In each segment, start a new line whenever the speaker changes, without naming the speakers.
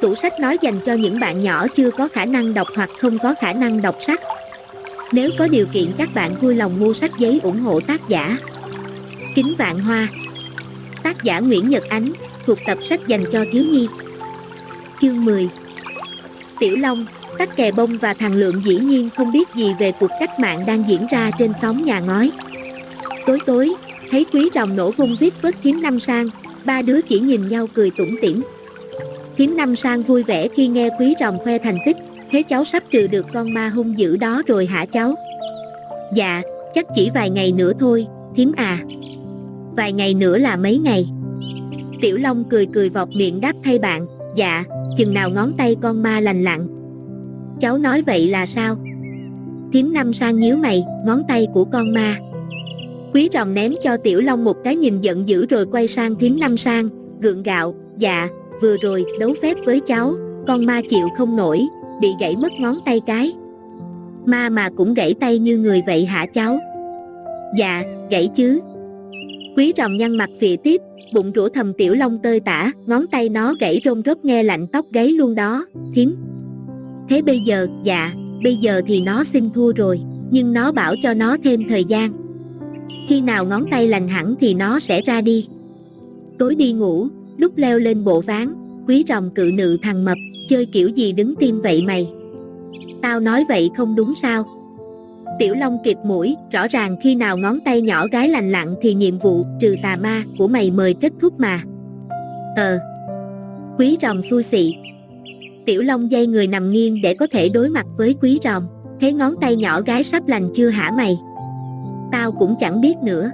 Tủ sách nói dành cho những bạn nhỏ chưa có khả năng đọc hoặc không có khả năng đọc sách. Nếu có điều kiện các bạn vui lòng mua sách giấy ủng hộ tác giả. Kính Vạn Hoa Tác giả Nguyễn Nhật Ánh, thuộc tập sách dành cho thiếu nhi. Chương 10 Tiểu Long, Tắc Kè Bông và thằng Lượng dĩ nhiên không biết gì về cuộc cách mạng đang diễn ra trên xóm nhà ngói. Tối tối, thấy quý rồng nổ vung viết vớt kiếm năm sang, ba đứa chỉ nhìn nhau cười tủm tỉm. Thím năm sang vui vẻ khi nghe quý rồng khoe thành tích, thế cháu sắp trừ được con ma hung dữ đó rồi hả cháu? Dạ, chắc chỉ vài ngày nữa thôi, thím à. Vài ngày nữa là mấy ngày? Tiểu Long cười cười vọt miệng đáp thay bạn, dạ, chừng nào ngón tay con ma lành lặn. Cháu nói vậy là sao? Thím năm sang nhíu mày, ngón tay của con ma. Quý rồng ném cho Tiểu Long một cái nhìn giận dữ rồi quay sang thím năm sang, gượng gạo, dạ, vừa rồi đấu phép với cháu, con ma chịu không nổi, bị gãy mất ngón tay cái. Ma mà cũng gãy tay như người vậy hả cháu? Dạ, gãy chứ. Quý rồng nhăn mặt phì tiếp, bụng rủa thầm tiểu long tơi tả, ngón tay nó gãy rôm rớp nghe lạnh tóc gáy luôn đó, thím. Thế bây giờ, dạ, bây giờ thì nó xin thua rồi, nhưng nó bảo cho nó thêm thời gian. Khi nào ngón tay lành hẳn thì nó sẽ ra đi. Tối đi ngủ, lúc leo lên bộ ván, quý rồng cự nự thằng mập, chơi kiểu gì đứng tim vậy mày? Tao nói vậy không đúng sao? Tiểu Long kịp mũi, rõ ràng khi nào ngón tay nhỏ gái lành lặng thì nhiệm vụ trừ tà ma của mày mời kết thúc mà. Ờ. Quý rồng xui xị. Tiểu Long dây người nằm nghiêng để có thể đối mặt với quý rồng. Thấy ngón tay nhỏ gái sắp lành chưa hả mày? Tao cũng chẳng biết nữa.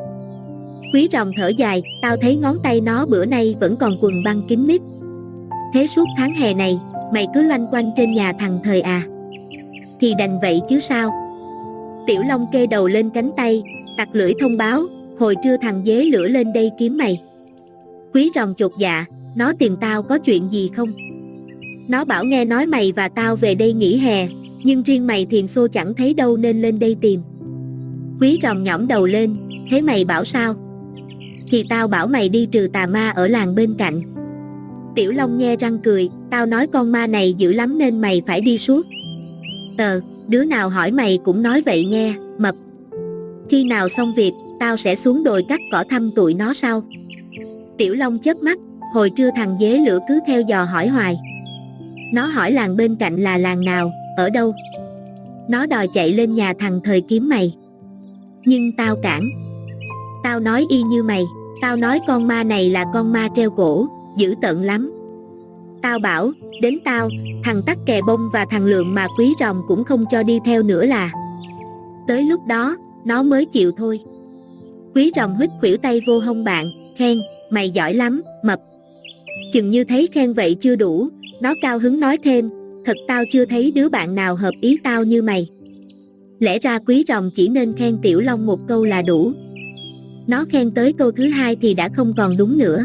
Quý rồng thở dài, tao thấy ngón tay nó bữa nay vẫn còn quần băng kín mít. Thế suốt tháng hè này, mày cứ loanh quanh trên nhà thằng thời à. Thì đành vậy chứ sao? Tiểu Long kê đầu lên cánh tay, tặc lưỡi thông báo, hồi trưa thằng dế lửa lên đây kiếm mày. Quý rồng chột dạ, nó tìm tao có chuyện gì không? Nó bảo nghe nói mày và tao về đây nghỉ hè, nhưng riêng mày thiền xô chẳng thấy đâu nên lên đây tìm. Quý rồng nhõm đầu lên, thế mày bảo sao? Thì tao bảo mày đi trừ tà ma ở làng bên cạnh. Tiểu Long nghe răng cười, tao nói con ma này dữ lắm nên mày phải đi suốt. Tờ, đứa nào hỏi mày cũng nói vậy nghe, mập. Khi nào xong việc, tao sẽ xuống đồi cắt cỏ thăm tụi nó sau. Tiểu Long chớp mắt, hồi trưa thằng dế lửa cứ theo dò hỏi hoài. Nó hỏi làng bên cạnh là làng nào, ở đâu. Nó đòi chạy lên nhà thằng thời kiếm mày. Nhưng tao cản. Tao nói y như mày, tao nói con ma này là con ma treo cổ, dữ tợn lắm. Tao bảo, đến tao, thằng tắc kè bông và thằng lượng mà quý rồng cũng không cho đi theo nữa là. Tới lúc đó, nó mới chịu thôi. Quý rồng hít khuỷu tay vô hông bạn, khen, mày giỏi lắm, mập. Chừng như thấy khen vậy chưa đủ, nó cao hứng nói thêm, thật tao chưa thấy đứa bạn nào hợp ý tao như mày. Lẽ ra quý rồng chỉ nên khen Tiểu Long một câu là đủ. Nó khen tới câu thứ hai thì đã không còn đúng nữa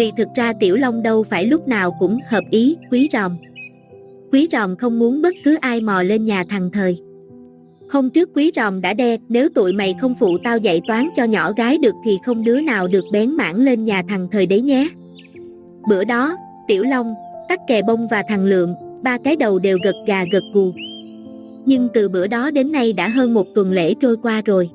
vì thực ra Tiểu Long đâu phải lúc nào cũng hợp ý Quý Ròm. Quý Ròm không muốn bất cứ ai mò lên nhà thằng thời. Hôm trước Quý Ròm đã đe, nếu tụi mày không phụ tao dạy toán cho nhỏ gái được thì không đứa nào được bén mảng lên nhà thằng thời đấy nhé. Bữa đó, Tiểu Long, Tắc Kè Bông và thằng Lượng, ba cái đầu đều gật gà gật gù. Nhưng từ bữa đó đến nay đã hơn một tuần lễ trôi qua rồi.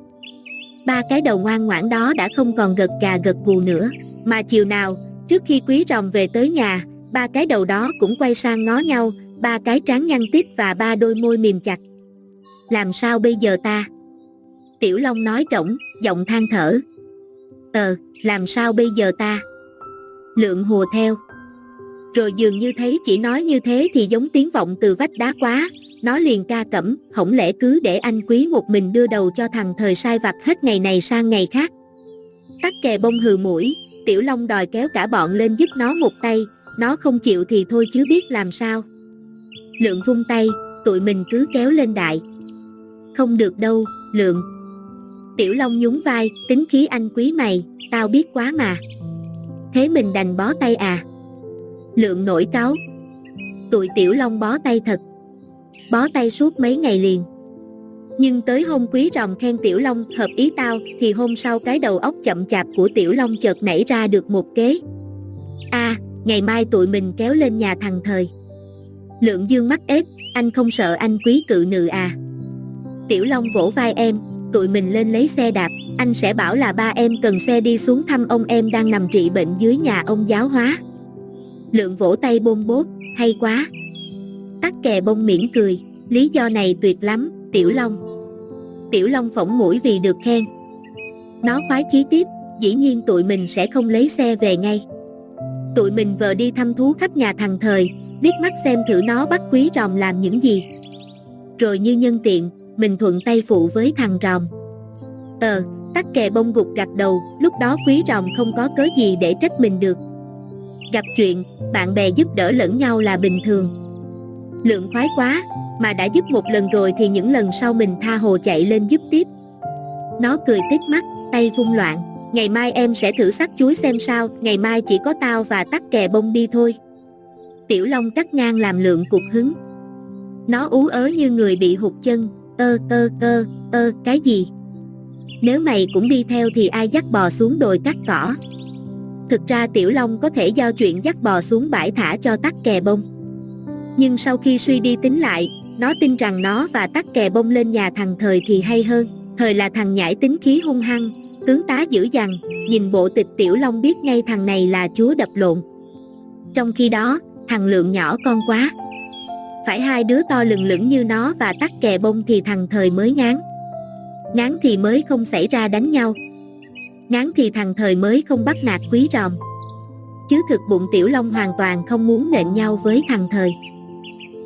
Ba cái đầu ngoan ngoãn đó đã không còn gật gà gật gù nữa. Mà chiều nào, trước khi quý rồng về tới nhà, ba cái đầu đó cũng quay sang ngó nhau, ba cái trán nhăn tít và ba đôi môi mềm chặt. Làm sao bây giờ ta? Tiểu Long nói trỏng giọng than thở. Ờ, làm sao bây giờ ta? Lượng hùa theo. Rồi dường như thấy chỉ nói như thế thì giống tiếng vọng từ vách đá quá, nó liền ca cẩm, hổng lẽ cứ để anh quý một mình đưa đầu cho thằng thời sai vặt hết ngày này sang ngày khác. Tắc kè bông hừ mũi, Tiểu Long đòi kéo cả bọn lên giúp nó một tay, nó không chịu thì thôi chứ biết làm sao. Lượng vung tay, tụi mình cứ kéo lên đại. Không được đâu, Lượng. Tiểu Long nhún vai, tính khí anh quý mày, tao biết quá mà. Thế mình đành bó tay à? Lượng nổi cáo. Tụi Tiểu Long bó tay thật. Bó tay suốt mấy ngày liền. Nhưng tới hôm quý rồng khen Tiểu Long hợp ý tao thì hôm sau cái đầu óc chậm chạp của Tiểu Long chợt nảy ra được một kế. a ngày mai tụi mình kéo lên nhà thằng thời. Lượng dương mắt ếch, anh không sợ anh quý cự nữ à. Tiểu Long vỗ vai em, tụi mình lên lấy xe đạp, anh sẽ bảo là ba em cần xe đi xuống thăm ông em đang nằm trị bệnh dưới nhà ông giáo hóa. Lượng vỗ tay bôn bốt, hay quá. Tắc kè bông mỉm cười, lý do này tuyệt lắm, Tiểu Long. Tiểu Long phỏng mũi vì được khen. Nó khoái chí tiếp, dĩ nhiên tụi mình sẽ không lấy xe về ngay. Tụi mình vợ đi thăm thú khắp nhà thằng thời, biết mắt xem thử nó bắt quý ròm làm những gì. Rồi như nhân tiện, mình thuận tay phụ với thằng ròm. Ờ, tắc kè bông gục gặt đầu, lúc đó quý ròm không có cớ gì để trách mình được. Gặp chuyện, bạn bè giúp đỡ lẫn nhau là bình thường. Lượng khoái quá, mà đã giúp một lần rồi thì những lần sau mình tha hồ chạy lên giúp tiếp. Nó cười tít mắt, tay vung loạn, ngày mai em sẽ thử sắc chuối xem sao, ngày mai chỉ có tao và tắc kè bông đi thôi. Tiểu Long cắt ngang làm lượng cục hứng. Nó ú ớ như người bị hụt chân, ơ ơ ơ, ơ, cái gì? Nếu mày cũng đi theo thì ai dắt bò xuống đồi cắt cỏ? Thực ra Tiểu Long có thể giao chuyện dắt bò xuống bãi thả cho tắc kè bông. Nhưng sau khi suy đi tính lại, nó tin rằng nó và tắc kè bông lên nhà thằng Thời thì hay hơn. Thời là thằng nhãi tính khí hung hăng, tướng tá dữ dằn, nhìn bộ tịch Tiểu Long biết ngay thằng này là chúa đập lộn. Trong khi đó, thằng Lượng nhỏ con quá. Phải hai đứa to lừng lững như nó và tắc kè bông thì thằng Thời mới ngán. Ngán thì mới không xảy ra đánh nhau. Ngán thì thằng Thời mới không bắt nạt quý ròm. Chứ thực bụng Tiểu Long hoàn toàn không muốn nện nhau với thằng Thời.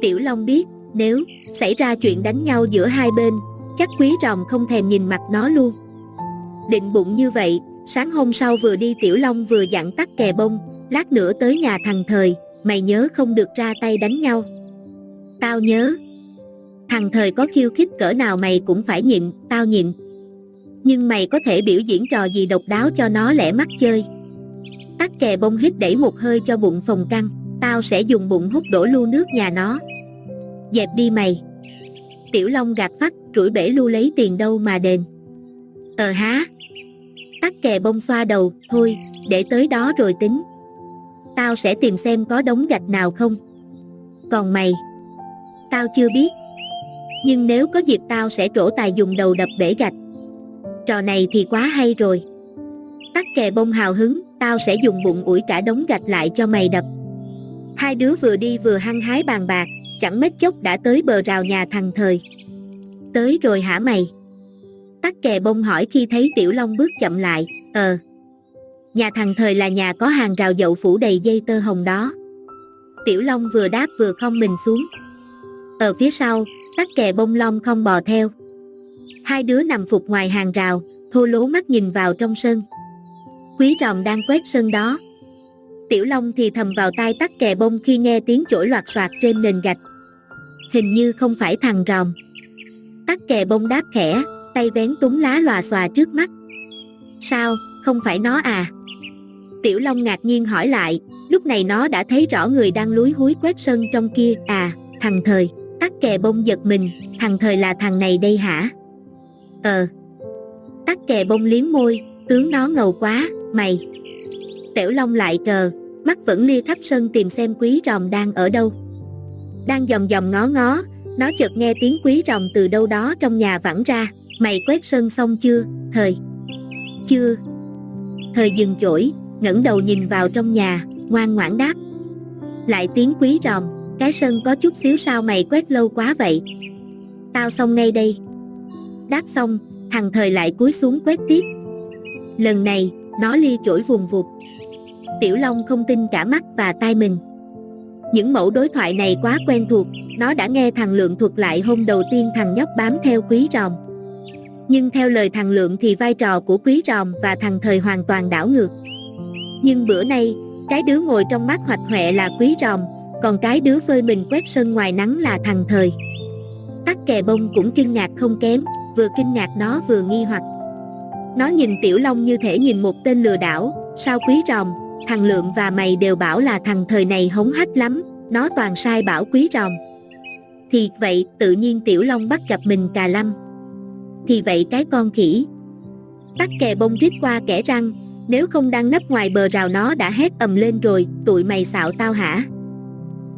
Tiểu Long biết, nếu xảy ra chuyện đánh nhau giữa hai bên, chắc quý Rồng không thèm nhìn mặt nó luôn. Định bụng như vậy, sáng hôm sau vừa đi Tiểu Long vừa dặn tắt kè bông, lát nữa tới nhà thằng Thời, mày nhớ không được ra tay đánh nhau. Tao nhớ. Thằng Thời có khiêu khích cỡ nào mày cũng phải nhịn, tao nhịn. Nhưng mày có thể biểu diễn trò gì độc đáo cho nó lẻ mắt chơi. Tắt kè bông hít đẩy một hơi cho bụng phòng căng, tao sẽ dùng bụng hút đổ lu nước nhà nó. Dẹp đi mày. Tiểu Long gạt phát, rủi bể lu lấy tiền đâu mà đền. Ờ há. Tắc kè bông xoa đầu, thôi, để tới đó rồi tính. Tao sẽ tìm xem có đống gạch nào không. Còn mày? Tao chưa biết. Nhưng nếu có dịp tao sẽ trổ tài dùng đầu đập bể gạch. Trò này thì quá hay rồi. Tắc kè bông hào hứng, tao sẽ dùng bụng ủi cả đống gạch lại cho mày đập. Hai đứa vừa đi vừa hăng hái bàn bạc, chẳng mấy chốc đã tới bờ rào nhà thằng thời. Tới rồi hả mày? Tắc kè bông hỏi khi thấy Tiểu Long bước chậm lại, ờ. Nhà thằng thời là nhà có hàng rào dậu phủ đầy dây tơ hồng đó. Tiểu Long vừa đáp vừa không mình xuống. Ở phía sau, tắc kè bông long không bò theo. Hai đứa nằm phục ngoài hàng rào, thô lố mắt nhìn vào trong sân. Quý ròm đang quét sân đó. Tiểu Long thì thầm vào tai tắc kè bông khi nghe tiếng chổi loạt soạt trên nền gạch. Hình như không phải thằng ròm. Tắc kè bông đáp khẽ, tay vén túng lá lòa xòa trước mắt. Sao, không phải nó à? Tiểu Long ngạc nhiên hỏi lại, lúc này nó đã thấy rõ người đang lúi húi quét sân trong kia, à, thằng thời, tắc kè bông giật mình, thằng thời là thằng này đây hả? Ờ. Tắc kè bông liếm môi, tướng nó ngầu quá, mày. Tiểu Long lại cờ, mắt vẫn lia khắp sân tìm xem quý ròm đang ở đâu. Đang dòm dòm ngó ngó, nó chợt nghe tiếng quý ròm từ đâu đó trong nhà vẳng ra, mày quét sân xong chưa, thời? Chưa. Thời dừng chổi, ngẩng đầu nhìn vào trong nhà, ngoan ngoãn đáp. Lại tiếng quý ròm, cái sân có chút xíu sao mày quét lâu quá vậy? Tao xong ngay đây. Đáp xong, thằng thời lại cúi xuống quét tiếp. Lần này, nó lia chổi vùng vụt. Tiểu Long không tin cả mắt và tai mình. Những mẫu đối thoại này quá quen thuộc, nó đã nghe thằng Lượng thuật lại hôm đầu tiên thằng nhóc bám theo quý ròm. Nhưng theo lời thằng Lượng thì vai trò của quý ròm và thằng thời hoàn toàn đảo ngược. Nhưng bữa nay, cái đứa ngồi trong mắt hoạch hoẹ là quý ròm, còn cái đứa phơi mình quét sân ngoài nắng là thằng thời. Tắc kè bông cũng kinh ngạc không kém, vừa kinh ngạc nó vừa nghi hoặc. Nó nhìn Tiểu Long như thể nhìn một tên lừa đảo, sao quý ròm, thằng Lượng và mày đều bảo là thằng thời này hống hách lắm, nó toàn sai bảo quý ròm. Thì vậy, tự nhiên Tiểu Long bắt gặp mình cà lâm. Thì vậy cái con khỉ. Tắc kè bông rít qua kẻ răng, Nếu không đang nấp ngoài bờ rào nó đã hét ầm lên rồi, tụi mày xạo tao hả?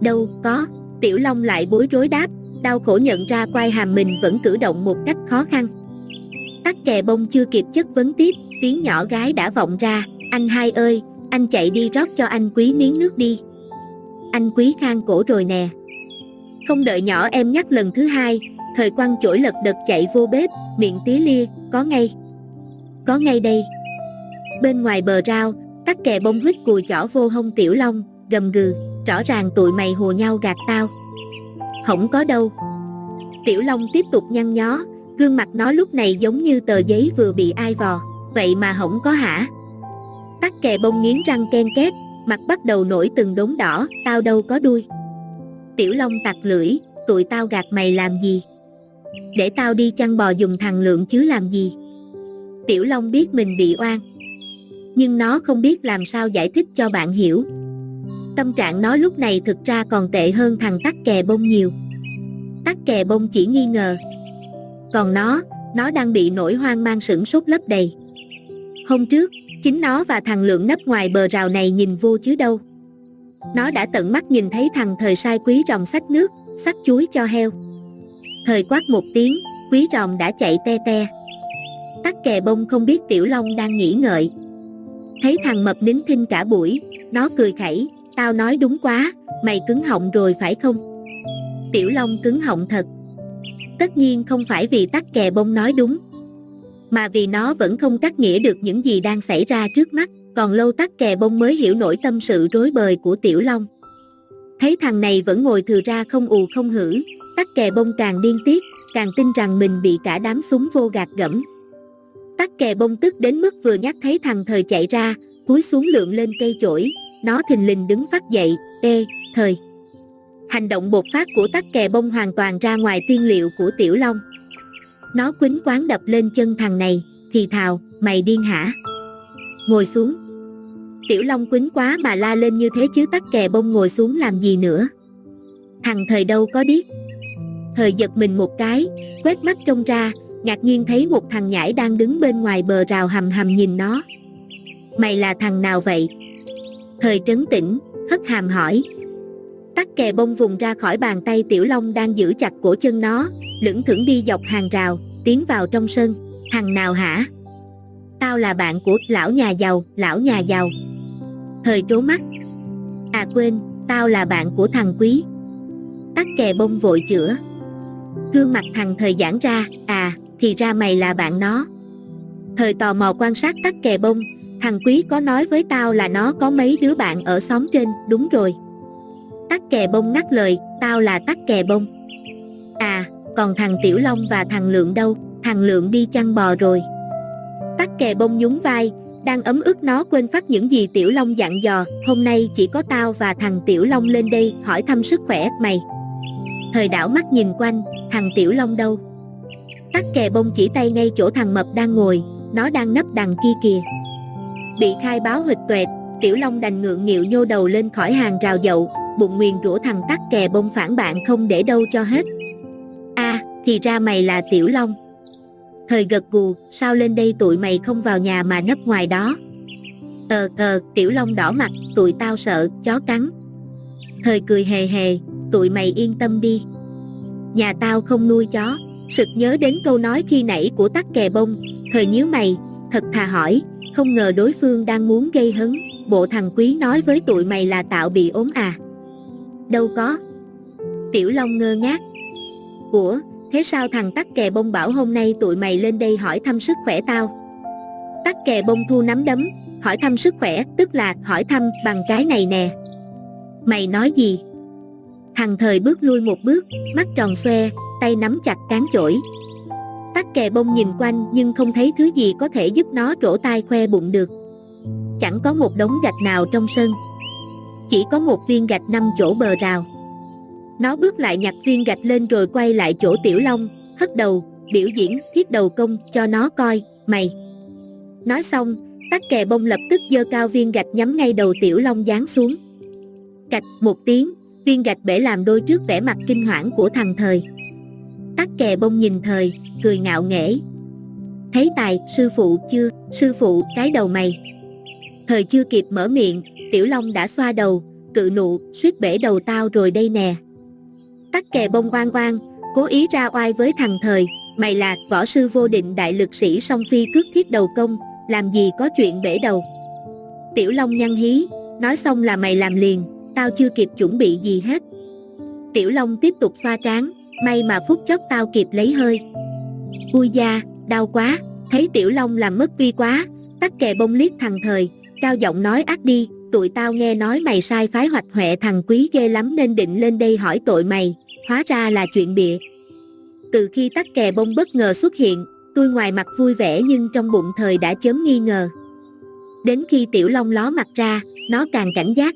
Đâu, có, Tiểu Long lại bối rối đáp, đau khổ nhận ra quai hàm mình vẫn cử động một cách khó khăn. Tắc kè bông chưa kịp chất vấn tiếp, tiếng nhỏ gái đã vọng ra, anh hai ơi, anh chạy đi rót cho anh quý miếng nước đi. Anh quý khang cổ rồi nè. Không đợi nhỏ em nhắc lần thứ hai, thời quăng chổi lật đật chạy vô bếp, miệng tí lia, có ngay. Có ngay đây. Bên ngoài bờ rau, tắc kè bông huyết cùi chỏ vô hông tiểu long, gầm gừ, rõ ràng tụi mày hồ nhau gạt tao. Không có đâu. Tiểu long tiếp tục nhăn nhó, gương mặt nó lúc này giống như tờ giấy vừa bị ai vò, vậy mà không có hả? Tắc kè bông nghiến răng ken két, mặt bắt đầu nổi từng đốm đỏ, tao đâu có đuôi. Tiểu Long tặc lưỡi, tụi tao gạt mày làm gì? Để tao đi chăn bò dùng thằng lượng chứ làm gì? Tiểu Long biết mình bị oan. Nhưng nó không biết làm sao giải thích cho bạn hiểu. Tâm trạng nó lúc này thực ra còn tệ hơn thằng tắc kè bông nhiều. Tắc kè bông chỉ nghi ngờ. Còn nó, nó đang bị nỗi hoang mang sửng sốt lấp đầy. Hôm trước, chính nó và thằng lượng nấp ngoài bờ rào này nhìn vô chứ đâu. Nó đã tận mắt nhìn thấy thằng thời sai quý ròm sách nước, sắt chuối cho heo. Thời quát một tiếng, quý ròm đã chạy te te. Tắc kè bông không biết Tiểu Long đang nghĩ ngợi. Thấy thằng mập nín thinh cả buổi, nó cười khẩy, tao nói đúng quá, mày cứng họng rồi phải không? Tiểu Long cứng họng thật. Tất nhiên không phải vì tắc kè bông nói đúng, mà vì nó vẫn không cắt nghĩa được những gì đang xảy ra trước mắt, còn lâu tắc kè bông mới hiểu nổi tâm sự rối bời của Tiểu Long. Thấy thằng này vẫn ngồi thừa ra không ù không hử, tắc kè bông càng điên tiết, càng tin rằng mình bị cả đám súng vô gạt gẫm. Tắc kè bông tức đến mức vừa nhắc thấy thằng thời chạy ra, cúi xuống lượn lên cây chổi, nó thình lình đứng phát dậy, ê, thời. Hành động bột phát của tắc kè bông hoàn toàn ra ngoài tiên liệu của Tiểu Long. Nó quýnh quán đập lên chân thằng này, thì thào, mày điên hả? Ngồi xuống. Tiểu Long quýnh quá mà la lên như thế chứ tắc kè bông ngồi xuống làm gì nữa. Thằng thời đâu có biết. Thời giật mình một cái, quét mắt trông ra, ngạc nhiên thấy một thằng nhãi đang đứng bên ngoài bờ rào hầm hầm nhìn nó. Mày là thằng nào vậy? Thời trấn tĩnh, hất hàm hỏi. Tắc kè bông vùng ra khỏi bàn tay Tiểu Long đang giữ chặt cổ chân nó, lững thững đi dọc hàng rào, tiến vào trong sân. Thằng nào hả? Tao là bạn của lão nhà giàu, lão nhà giàu. Thời trố mắt. À quên, tao là bạn của thằng quý. Tắc kè bông vội chữa. Gương mặt thằng thời giãn ra, à, thì ra mày là bạn nó. Thời tò mò quan sát tắc kè bông, thằng quý có nói với tao là nó có mấy đứa bạn ở xóm trên, đúng rồi. Tắc kè bông ngắt lời, tao là tắc kè bông. À, còn thằng Tiểu Long và thằng Lượng đâu, thằng Lượng đi chăn bò rồi. Tắc kè bông nhún vai, đang ấm ức nó quên phát những gì Tiểu Long dặn dò, hôm nay chỉ có tao và thằng Tiểu Long lên đây hỏi thăm sức khỏe mày. Thời đảo mắt nhìn quanh, thằng Tiểu Long đâu? Tắc kè bông chỉ tay ngay chỗ thằng Mập đang ngồi, nó đang nấp đằng kia kìa. Bị khai báo hịch tuệt, Tiểu Long đành ngượng nghịu nhô đầu lên khỏi hàng rào dậu, bụng nguyền rủa thằng tắc kè bông phản bạn không để đâu cho hết thì ra mày là Tiểu Long. Thời gật gù, sao lên đây tụi mày không vào nhà mà nấp ngoài đó. Ờ ờ, Tiểu Long đỏ mặt, tụi tao sợ, chó cắn. Thời cười hề hề, tụi mày yên tâm đi. Nhà tao không nuôi chó, sực nhớ đến câu nói khi nãy của tắc kè bông, thời nhíu mày, thật thà hỏi, không ngờ đối phương đang muốn gây hấn, bộ thằng quý nói với tụi mày là tạo bị ốm à. Đâu có. Tiểu Long ngơ ngác. Ủa, thế sao thằng tắc kè bông bảo hôm nay tụi mày lên đây hỏi thăm sức khỏe tao? Tắc kè bông thu nắm đấm, hỏi thăm sức khỏe, tức là hỏi thăm bằng cái này nè. Mày nói gì? Thằng thời bước lui một bước, mắt tròn xoe, tay nắm chặt cán chổi. Tắc kè bông nhìn quanh nhưng không thấy thứ gì có thể giúp nó trổ tai khoe bụng được. Chẳng có một đống gạch nào trong sân. Chỉ có một viên gạch năm chỗ bờ rào. Nó bước lại nhặt viên gạch lên rồi quay lại chỗ Tiểu Long, hất đầu, biểu diễn, thiết đầu công cho nó coi, mày. Nói xong, tắc kè bông lập tức dơ cao viên gạch nhắm ngay đầu Tiểu Long giáng xuống. Cạch một tiếng, viên gạch bể làm đôi trước vẻ mặt kinh hoảng của thằng thời. Tắc kè bông nhìn thời, cười ngạo nghễ. Thấy tài, sư phụ chưa, sư phụ, cái đầu mày. Thời chưa kịp mở miệng, Tiểu Long đã xoa đầu, cự nụ, suýt bể đầu tao rồi đây nè. Tắc kè bông oan oan, cố ý ra oai với thằng thời, mày là võ sư vô định đại lực sĩ song phi cước thiết đầu công, làm gì có chuyện bể đầu. Tiểu Long nhăn hí, nói xong là mày làm liền, tao chưa kịp chuẩn bị gì hết. Tiểu Long tiếp tục xoa trán, may mà phút chốc tao kịp lấy hơi. Ui da, đau quá, thấy Tiểu Long làm mất uy quá, tắc kè bông liếc thằng thời, cao giọng nói ác đi, tụi tao nghe nói mày sai phái hoạch huệ thằng quý ghê lắm nên định lên đây hỏi tội mày, hóa ra là chuyện bịa. Từ khi tắc kè bông bất ngờ xuất hiện, tôi ngoài mặt vui vẻ nhưng trong bụng thời đã chớm nghi ngờ. Đến khi Tiểu Long ló mặt ra, nó càng cảnh giác.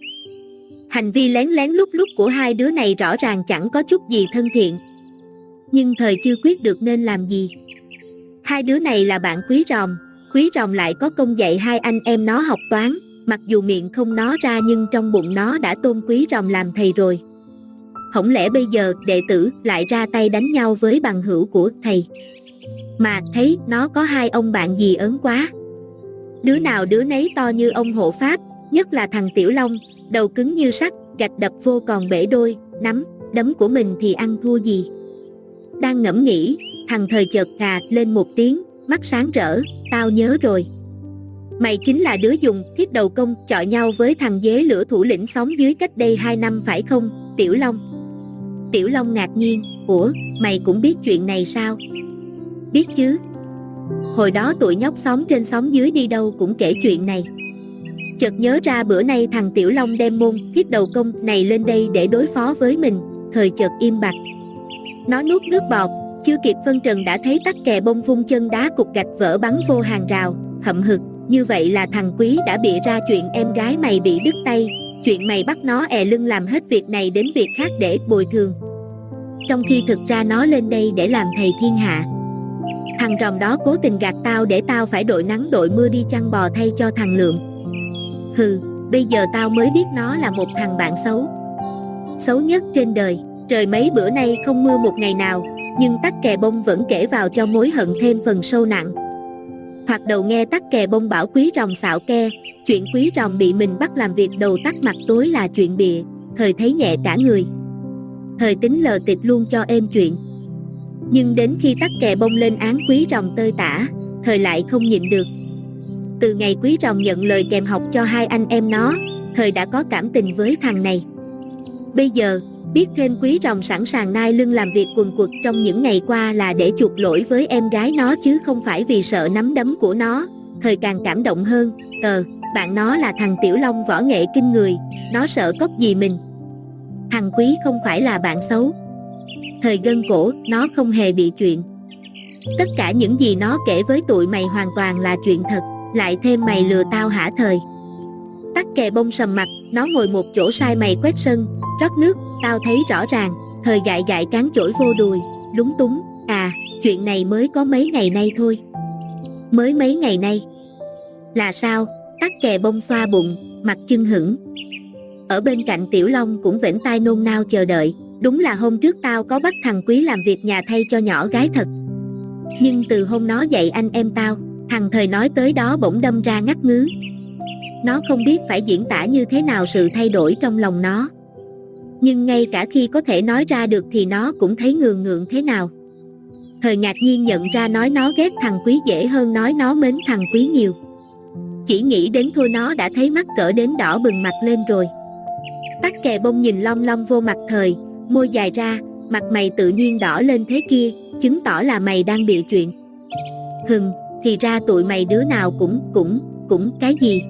Hành vi lén lén lúc lúc của hai đứa này rõ ràng chẳng có chút gì thân thiện. Nhưng thời chưa quyết được nên làm gì. Hai đứa này là bạn quý ròm, quý ròm lại có công dạy hai anh em nó học toán, mặc dù miệng không nói ra nhưng trong bụng nó đã tôn quý ròm làm thầy rồi. Không lẽ bây giờ đệ tử lại ra tay đánh nhau với bằng hữu của thầy? Mà thấy nó có hai ông bạn gì ớn quá. Đứa nào đứa nấy to như ông hộ pháp, nhất là thằng Tiểu Long, đầu cứng như sắt, gạch đập vô còn bể đôi, nắm, đấm của mình thì ăn thua gì. Đang ngẫm nghĩ, thằng thời chợt gà lên một tiếng, mắt sáng rỡ, tao nhớ rồi. Mày chính là đứa dùng thiết đầu công chọi nhau với thằng dế lửa thủ lĩnh sống dưới cách đây 2 năm phải không, Tiểu Long? Tiểu Long ngạc nhiên, ủa, mày cũng biết chuyện này sao? Biết chứ. Hồi đó tụi nhóc xóm trên xóm dưới đi đâu cũng kể chuyện này. Chợt nhớ ra bữa nay thằng Tiểu Long đem môn thiết đầu công này lên đây để đối phó với mình, thời chợt im bặt. Nó nuốt nước bọt, chưa kịp phân trần đã thấy tắc kè bông vung chân đá cục gạch vỡ bắn vô hàng rào, hậm hực, như vậy là thằng Quý đã bịa ra chuyện em gái mày bị đứt tay, chuyện mày bắt nó è lưng làm hết việc này đến việc khác để bồi thường. Trong khi thực ra nó lên đây để làm thầy thiên hạ. Thằng rồng đó cố tình gạt tao để tao phải đội nắng đội mưa đi chăn bò thay cho thằng Lượng. Hừ, bây giờ tao mới biết nó là một thằng bạn xấu. Xấu nhất trên đời, trời mấy bữa nay không mưa một ngày nào, nhưng tắc kè bông vẫn kể vào cho mối hận thêm phần sâu nặng. Hoặc đầu nghe tắc kè bông bảo quý rồng xạo ke, chuyện quý rồng bị mình bắt làm việc đầu tắt mặt tối là chuyện bịa, thời thấy nhẹ cả người. Thời tính lờ tịch luôn cho êm chuyện. Nhưng đến khi tắc kè bông lên án quý rồng tơi tả, thời lại không nhịn được. Từ ngày quý rồng nhận lời kèm học cho hai anh em nó, thời đã có cảm tình với thằng này. Bây giờ, biết thêm quý rồng sẵn sàng nai lưng làm việc quần quật trong những ngày qua là để chuộc lỗi với em gái nó chứ không phải vì sợ nắm đấm của nó, thời càng cảm động hơn, ờ, bạn nó là thằng Tiểu Long võ nghệ kinh người, nó sợ cốc gì mình. Thằng quý không phải là bạn xấu. Thời gân cổ, nó không hề bị chuyện. Tất cả những gì nó kể với tụi mày hoàn toàn là chuyện thật, lại thêm mày lừa tao hả thời. Tắc kè bông sầm mặt, nó ngồi một chỗ sai mày quét sân, rót nước, tao thấy rõ ràng, thời gại gại cán chổi vô đùi, lúng túng, à, chuyện này mới có mấy ngày nay thôi. Mới mấy ngày nay. Là sao, tắc kè bông xoa bụng, mặt chân hững. Ở bên cạnh Tiểu Long cũng vểnh tai nôn nao chờ đợi, đúng là hôm trước tao có bắt thằng Quý làm việc nhà thay cho nhỏ gái thật. Nhưng từ hôm nó dạy anh em tao, thằng thời nói tới đó bỗng đâm ra ngắt ngứ. Nó không biết phải diễn tả như thế nào sự thay đổi trong lòng nó. Nhưng ngay cả khi có thể nói ra được thì nó cũng thấy ngường ngượng thế nào. Thời ngạc nhiên nhận ra nói nó ghét thằng Quý dễ hơn nói nó mến thằng Quý nhiều. Chỉ nghĩ đến thôi nó đã thấy mắt cỡ đến đỏ bừng mặt lên rồi. Tắc kè bông nhìn long long vô mặt thời, môi dài ra, mặt mày tự nhiên đỏ lên thế kia, chứng tỏ là mày đang bị chuyện. Hừng, thì ra tụi mày đứa nào cũng, cũng, cũng cái gì.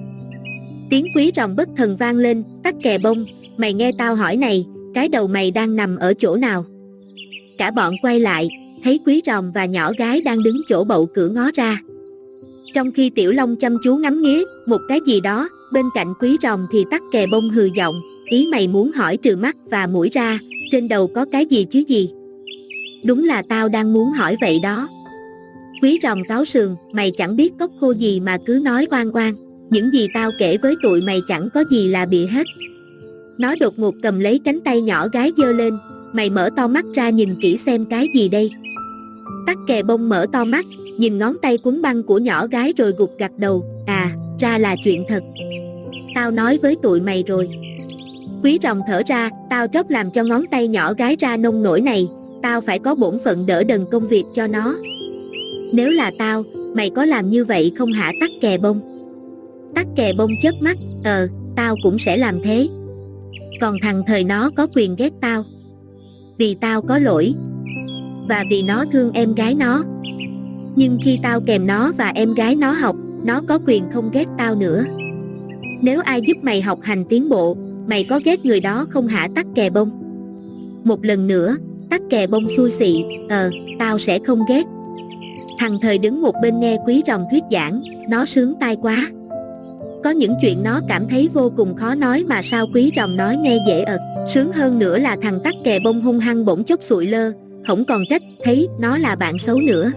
Tiếng quý rồng bất thần vang lên, tắc kè bông, mày nghe tao hỏi này, cái đầu mày đang nằm ở chỗ nào? Cả bọn quay lại, thấy quý rồng và nhỏ gái đang đứng chỗ bậu cửa ngó ra. Trong khi Tiểu Long chăm chú ngắm nghía một cái gì đó, bên cạnh quý rồng thì tắc kè bông hừ giọng, ý mày muốn hỏi trừ mắt và mũi ra, trên đầu có cái gì chứ gì? Đúng là tao đang muốn hỏi vậy đó. Quý rồng cáo sườn, mày chẳng biết cốc khô gì mà cứ nói quan quan những gì tao kể với tụi mày chẳng có gì là bị hết. Nó đột ngột cầm lấy cánh tay nhỏ gái dơ lên, mày mở to mắt ra nhìn kỹ xem cái gì đây. Tắc kè bông mở to mắt, nhìn ngón tay cuốn băng của nhỏ gái rồi gục gặt đầu, à, ra là chuyện thật. tao nói với tụi mày rồi. Quý rồng thở ra, tao chóp làm cho ngón tay nhỏ gái ra nông nổi này, tao phải có bổn phận đỡ đần công việc cho nó. Nếu là tao, mày có làm như vậy không hả tắc kè bông? Tắc kè bông chớp mắt, ờ, tao cũng sẽ làm thế. Còn thằng thời nó có quyền ghét tao. Vì tao có lỗi. Và vì nó thương em gái nó. Nhưng khi tao kèm nó và em gái nó học, nó có quyền không ghét tao nữa. Nếu ai giúp mày học hành tiến bộ, mày có ghét người đó không hả tắc kè bông? Một lần nữa, tắc kè bông xui xị, ờ, tao sẽ không ghét. Thằng thời đứng một bên nghe quý rồng thuyết giảng, nó sướng tai quá. Có những chuyện nó cảm thấy vô cùng khó nói mà sao quý rồng nói nghe dễ ợt. Sướng hơn nữa là thằng tắc kè bông hung hăng bỗng chốc sụi lơ, không còn trách, thấy nó là bạn xấu nữa.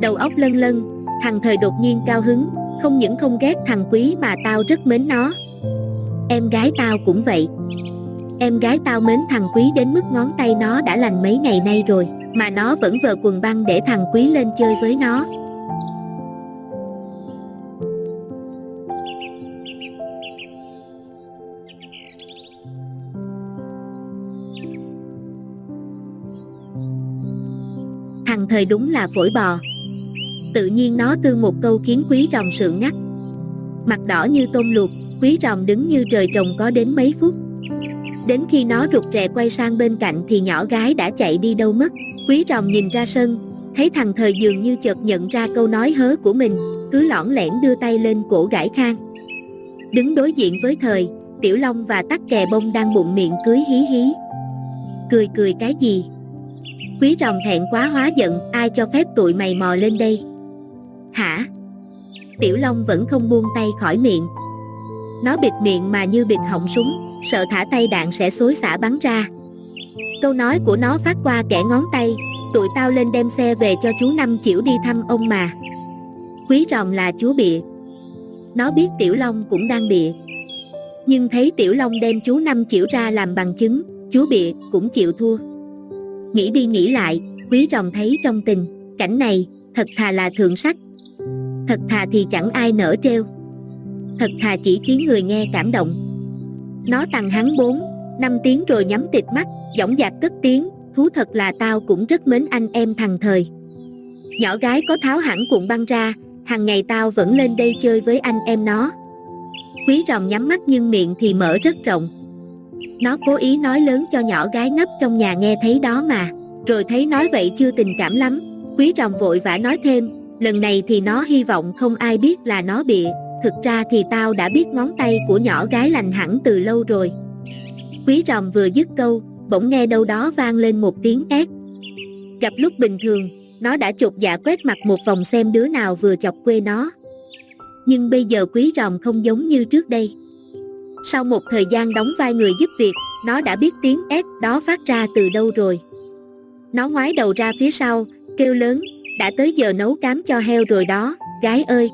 Đầu óc lân lân, thằng thời đột nhiên cao hứng, không những không ghét thằng quý mà tao rất mến nó. Em gái tao cũng vậy. Em gái tao mến thằng quý đến mức ngón tay nó đã lành mấy ngày nay rồi, mà nó vẫn vờ quần băng để thằng quý lên chơi với nó. Thằng thời đúng là phổi bò. Tự nhiên nó tư một câu khiến quý rồng sượng ngắt. Mặt đỏ như tôm luộc, quý rồng đứng như trời trồng có đến mấy phút. Đến khi nó rụt rè quay sang bên cạnh thì nhỏ gái đã chạy đi đâu mất. Quý rồng nhìn ra sân, thấy thằng thời dường như chợt nhận ra câu nói hớ của mình, cứ lõn lẻn đưa tay lên cổ gãi khang. Đứng đối diện với thời, Tiểu Long và Tắc Kè Bông đang bụng miệng cưới hí hí. Cười cười cái gì? Quý rồng thẹn quá hóa giận, ai cho phép tụi mày mò lên đây? Hả? Tiểu Long vẫn không buông tay khỏi miệng. Nó bịt miệng mà như bịt họng súng, sợ thả tay đạn sẽ xối xả bắn ra. Câu nói của nó phát qua kẻ ngón tay, tụi tao lên đem xe về cho chú Năm chịu đi thăm ông mà. Quý rồng là chú bịa. Nó biết Tiểu Long cũng đang bịa. Nhưng thấy Tiểu Long đem chú Năm chịu ra làm bằng chứng, chú bịa cũng chịu thua. Nghĩ đi nghĩ lại, quý rồng thấy trong tình, cảnh này, thật thà là thượng sách. Thật thà thì chẳng ai nở treo. Thật thà chỉ khiến người nghe cảm động. Nó tăng hắn 4, 5 tiếng rồi nhắm tịt mắt, dõng dạc cất tiếng, thú thật là tao cũng rất mến anh em thằng thời. Nhỏ gái có tháo hẳn cuộn băng ra, hàng ngày tao vẫn lên đây chơi với anh em nó. Quý rồng nhắm mắt nhưng miệng thì mở rất rộng. Nó cố ý nói lớn cho nhỏ gái nấp trong nhà nghe thấy đó mà, rồi thấy nói vậy chưa tình cảm lắm. Quý rồng vội vã nói thêm, lần này thì nó hy vọng không ai biết là nó bịa, thực ra thì tao đã biết ngón tay của nhỏ gái lành hẳn từ lâu rồi. Quý rồng vừa dứt câu, bỗng nghe đâu đó vang lên một tiếng ép. Gặp lúc bình thường, nó đã chột dạ quét mặt một vòng xem đứa nào vừa chọc quê nó. Nhưng bây giờ quý rồng không giống như trước đây. Sau một thời gian đóng vai người giúp việc, nó đã biết tiếng ép đó phát ra từ đâu rồi. Nó ngoái đầu ra phía sau, kêu lớn, đã tới giờ nấu cám cho heo rồi đó, gái ơi,